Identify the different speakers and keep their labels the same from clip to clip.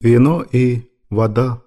Speaker 1: Вино и вода.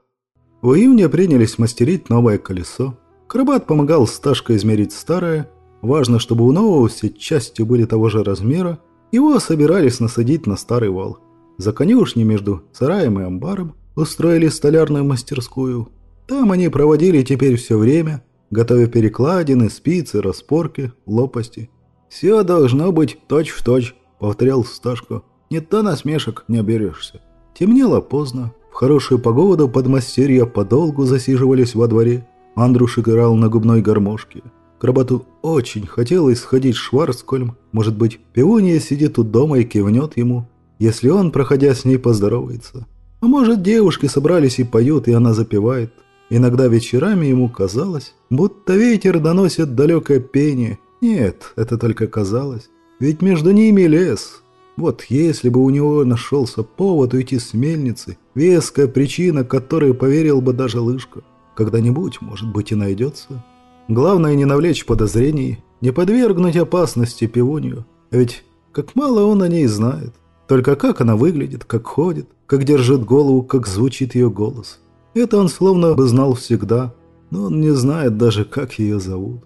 Speaker 1: У Ивня принялись мастерить новое колесо. Крабат помогал Сташко измерить старое. Важно, чтобы у нового все части были того же размера. Его собирались насадить на старый вал. За конюшней между сараем и амбаром устроили столярную мастерскую. Там они проводили теперь все время, готовя перекладины, спицы, распорки, лопасти. «Все должно быть точь-в-точь», точь, — повторял Сташко. «Не то насмешек не оберешься». Темнело поздно. В хорошую погоду подмастерья подолгу засиживались во дворе. Андруш играл на губной гармошке. Крабату очень хотелось сходить в Шварцкольм. Может быть, пивунья сидит у дома и кивнет ему, если он, проходя с ней, поздоровается. А может, девушки собрались и поют, и она запевает. Иногда вечерами ему казалось, будто ветер доносит далекое пение. Нет, это только казалось. Ведь между ними лес, вот если бы у него нашелся повод уйти с мельницы, веская причина, которой поверил бы даже Лышка, когда-нибудь, может быть, и найдется. Главное не навлечь подозрений, не подвергнуть опасности пивунью, ведь как мало он о ней знает. Только как она выглядит, как ходит, как держит голову, как звучит ее голос. Это он словно бы знал всегда, но он не знает даже, как ее зовут.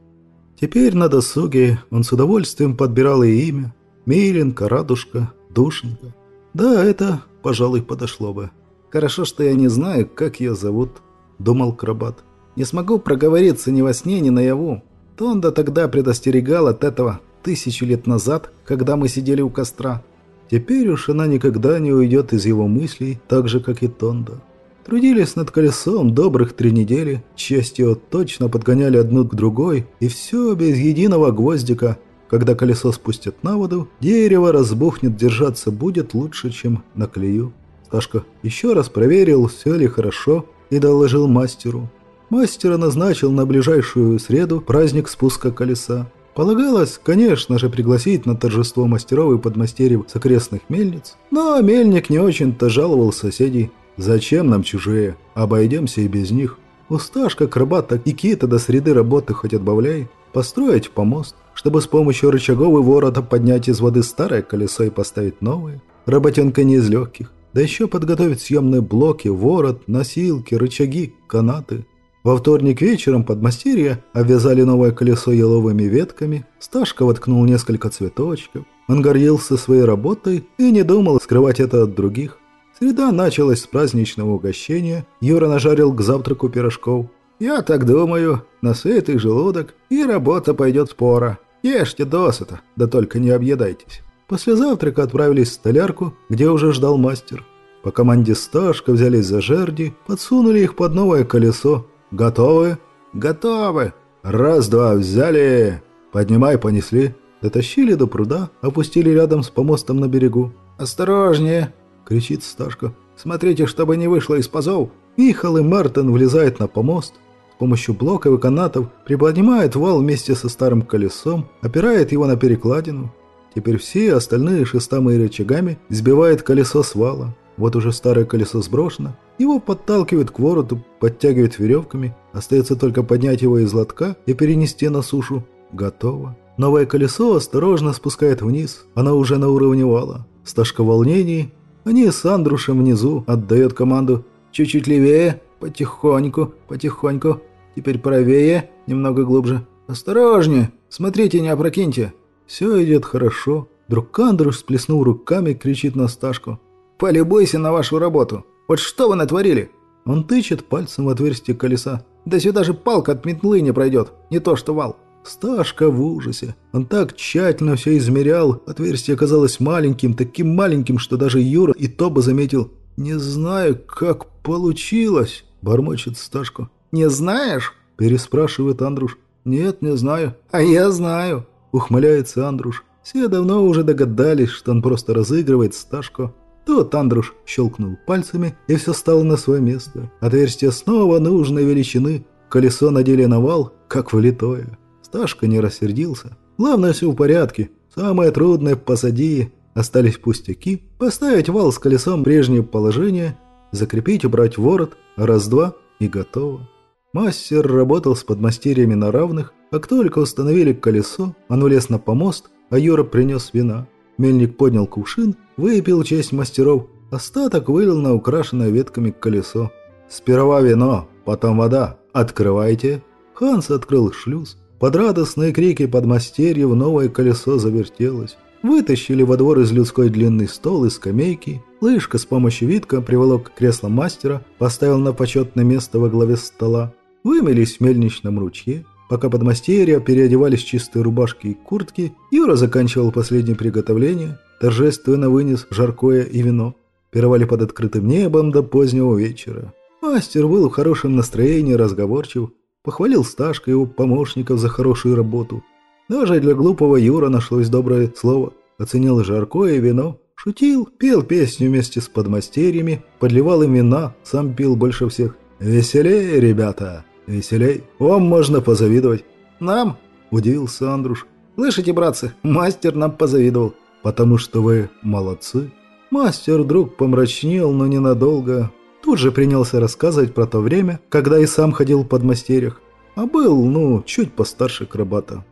Speaker 1: Теперь на досуге он с удовольствием подбирал ей имя, Миленька, Радушка, Душенька. Да, это, пожалуй, подошло бы. Хорошо, что я не знаю, как ее зовут, думал Крабат. Не смогу проговориться ни во сне, ни наяву. Тонда тогда предостерегал от этого тысячу лет назад, когда мы сидели у костра. Теперь уж она никогда не уйдет из его мыслей, так же, как и Тонда. Трудились над колесом добрых три недели, частью точно подгоняли одну к другой, и все без единого гвоздика, когда колесо спустят на воду, дерево разбухнет, держаться будет лучше, чем на клею. Сташка еще раз проверил, все ли хорошо, и доложил мастеру. Мастера назначил на ближайшую среду праздник спуска колеса. Полагалось, конечно же, пригласить на торжество мастеров и подмастерьев с окрестных мельниц, но мельник не очень-то жаловал соседей. «Зачем нам чужие? Обойдемся и без них. У Сташка, Крабата и Кита до среды работы хоть отбавляй. Построить помост, чтобы с помощью рычагов и ворота поднять из воды старое колесо и поставить новое. Работенка не из легких. Да еще подготовить съемные блоки, ворот, носилки, рычаги, канаты. Во вторник вечером подмастерья обвязали новое колесо еловыми ветками, Сташка воткнул несколько цветочков. Он гордился своей работой и не думал скрывать это от других. Среда началась с праздничного угощения. Юра нажарил к завтраку пирожков. «Я так думаю, на сытый желудок, и работа пойдет спора. Ешьте досыта, да только не объедайтесь». После завтрака отправились в столярку, где уже ждал мастер. По команде Сташка взялись за жерди, подсунули их под новое колесо. «Готовы?» «Готовы!» «Раз-два, взяли!» «Поднимай, понесли!» Дотащили до пруда, опустили рядом с помостом на берегу. «Осторожнее!» — кричит Сташка. «Смотрите, чтобы не вышло из пазов!» Михал и Мартин влезают на помост, помощью блоков и канатов приподнимает вал вместе со старым колесом, опирает его на перекладину. Теперь все остальные шестами и рычагами сбивает колесо с вала. Вот уже старое колесо сброшено. Его подталкивают к вороту, подтягивают веревками. Остается только поднять его из лотка и перенести на сушу. Готово. Новое колесо осторожно спускает вниз. Оно уже на уровне вала. Сташка волнений. Они с Андрушем внизу отдает команду «Чуть-чуть левее, потихоньку, потихоньку». Теперь правее, немного глубже. Осторожнее, смотрите, не опрокиньте. Все идет хорошо. Друг Кандруш сплеснул руками, кричит на Сташку. «Полюбуйся на вашу работу. Вот что вы натворили?» Он тычет пальцем в отверстие колеса. «Да сюда же палка от метлы не пройдет, не то что вал». Сташка в ужасе. Он так тщательно все измерял. Отверстие оказалось маленьким, таким маленьким, что даже Юра и Тоба заметил. «Не знаю, как получилось», – бормочет Сташко. «Не знаешь?» – переспрашивает Андруш. «Нет, не знаю». «А я знаю», – ухмыляется Андруш. Все давно уже догадались, что он просто разыгрывает Сташко. Тут Андруш щелкнул пальцами, и все стало на свое место. Отверстие снова нужной величины. Колесо надели на вал, как влитое. Сташка не рассердился. Главное, все в порядке. Самое трудное позади. Остались пустяки. Поставить вал с колесом в прежнее положение. Закрепить, убрать ворот. Раз-два и готово. Мастер работал с подмастерьями на равных, как только установили колесо, он влез на помост, а Юра принес вина. Мельник поднял кувшин, выпил честь мастеров Остаток вылил на украшенное ветками колесо. «Сперва вино, потом вода. Открывайте!» Ханс открыл шлюз. Под радостные крики подмастерьев новое колесо завертелось. Вытащили во двор из людской длинный стол и скамейки. Лышка с помощью Витка приволок кресло мастера, поставил на почетное место во главе стола. Вымылись в мельничном ручье. Пока подмастерья переодевались в чистые рубашки и куртки, Юра заканчивал последнее приготовление, торжественно вынес жаркое и вино. Пировали под открытым небом до позднего вечера. Мастер был в хорошем настроении, разговорчив, похвалил Сташка и его помощников за хорошую работу – даже для глупого Юра нашлось доброе слово. Оценил жаркое вино, шутил, пел песню вместе с подмастерьями, подливал им вина, сам пил больше всех. «Веселей, ребята, веселей, вам можно позавидовать». «Нам?» – удивился Андруш. «Слышите, братцы, мастер нам позавидовал». «Потому что вы молодцы». Мастер вдруг помрачнел, но ненадолго. Тут же принялся рассказывать про то время, когда и сам ходил в подмастерьях. А был, ну, чуть постарше крабата.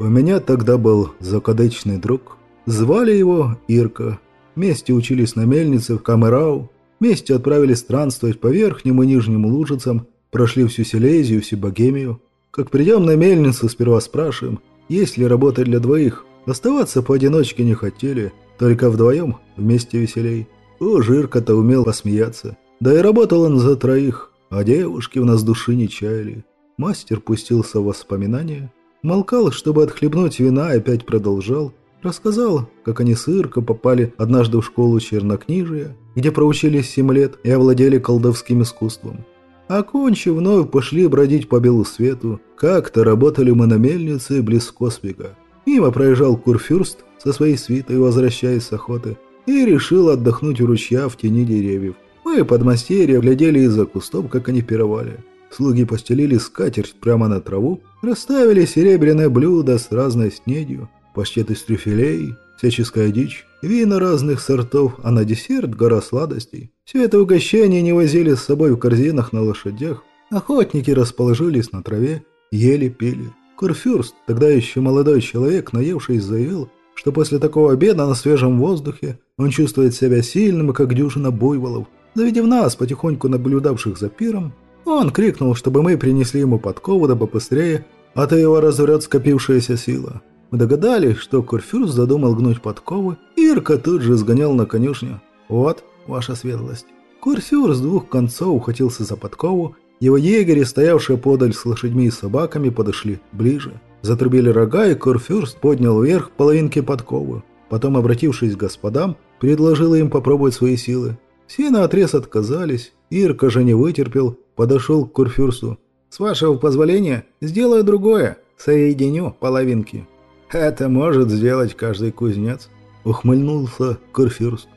Speaker 1: У меня тогда был закадычный друг. Звали его Ирка. Вместе учились на мельнице в Камерау. Вместе отправились странствовать по верхним и нижним лужицам. Прошли всю Силезию, всю Богемию. Как придем на мельницу, сперва спрашиваем, есть ли работа для двоих. Оставаться поодиночке не хотели, только вдвоем вместе веселей. О, Жирка-то умел посмеяться. Да и работал он за троих, а девушки в нас души не чаяли. Мастер пустился в воспоминания – Молкал, чтобы отхлебнуть вина, и опять продолжал. Рассказал, как они с Ирко попали однажды в школу чернокнижия, где проучились семь лет и овладели колдовским искусством. Окончив, вновь пошли бродить по белу свету. Как-то работали мы на мельнице близ Косвика. Мимо проезжал Курфюрст со своей свитой, возвращаясь с охоты, и решил отдохнуть у ручья в тени деревьев. Мы, подмастерья, глядели из-за кустов, как они пировали. Слуги постелили скатерть прямо на траву, расставили серебряное блюдо с разной снедью, паштет из трюфелей, всяческая дичь, вина разных сортов, а на десерт гора сладостей. Все это угощение не возили с собой в корзинах на лошадях. Охотники расположились на траве, ели, пили. Курфюрст, тогда еще молодой человек, наевшись, заявил, что после такого обеда на свежем воздухе он чувствует себя сильным, как дюжина буйволов. Завидев нас, потихоньку наблюдавших за пиром, он крикнул, чтобы мы принесли ему подкову да побыстрее, а то его разорет скопившаяся сила. Мы догадались, что Курфюрст задумал гнуть подковы, и Ирка тут же сгонял на конюшню. «Вот, ваша светлость». Курфюр с двух концов ухватился за подкову, его егери, стоявшие подаль с лошадьми и собаками, подошли ближе. Затрубили рога, и Курфюрст поднял вверх половинки подковы. Потом, обратившись к господам, предложил им попробовать свои силы. Все наотрез отказались, Ирка же не вытерпел подошел к Курфюрсту. «С вашего позволения сделаю другое, соединю половинки». «Это может сделать каждый кузнец», — ухмыльнулся Курфюрст.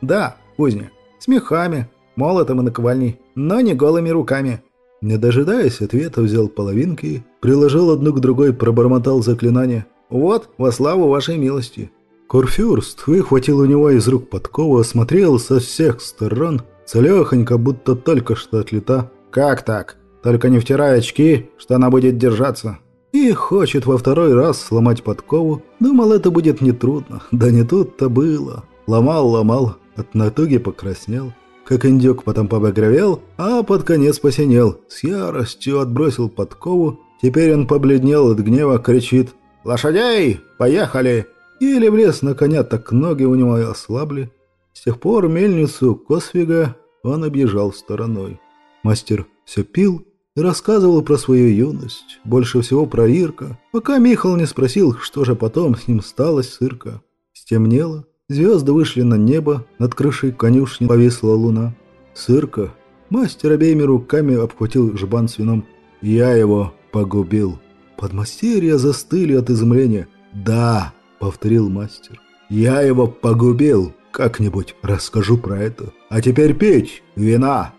Speaker 1: «Да, кузня, с мехами, молотом и наковальней, но не голыми руками». Не дожидаясь ответа, взял половинки, приложил одну к другой, пробормотал заклинание. «Вот, во славу вашей милости». Курфюрст выхватил у него из рук подкову, осмотрел со всех сторон, целехонько, будто только что отлета, «Как так? Только не втирай очки, что она будет держаться». И хочет во второй раз сломать подкову. Думал, это будет нетрудно. Да не тут-то было. Ломал, ломал, от натуги покраснел. Как индюк потом побагровел, а под конец посинел. С яростью отбросил подкову. Теперь он побледнел от гнева, кричит «Лошадей! Поехали!» Еле влез на коня, так ноги у него ослабли. С тех пор мельницу Косвига он объезжал стороной. Мастер все пил и рассказывал про свою юность, больше всего про Ирка, пока Михал не спросил, что же потом с ним сталось с Ирка. Стемнело, звезды вышли на небо, над крышей конюшни повисла луна. Сырка, мастер обеими руками обхватил жбан с вином. «Я его погубил». Подмастерья застыли от изумления. «Да», — повторил мастер, — «я его погубил. Как-нибудь расскажу про это. А теперь пить вина».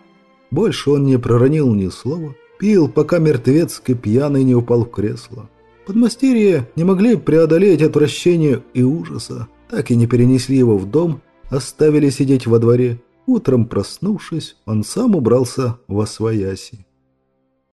Speaker 1: Больше он не проронил ни слова, пил, пока мертвецкий пьяный не упал в кресло. Подмастерья не могли преодолеть отвращение и ужаса, так и не перенесли его в дом, оставили сидеть во дворе. Утром проснувшись, он сам убрался во свояси.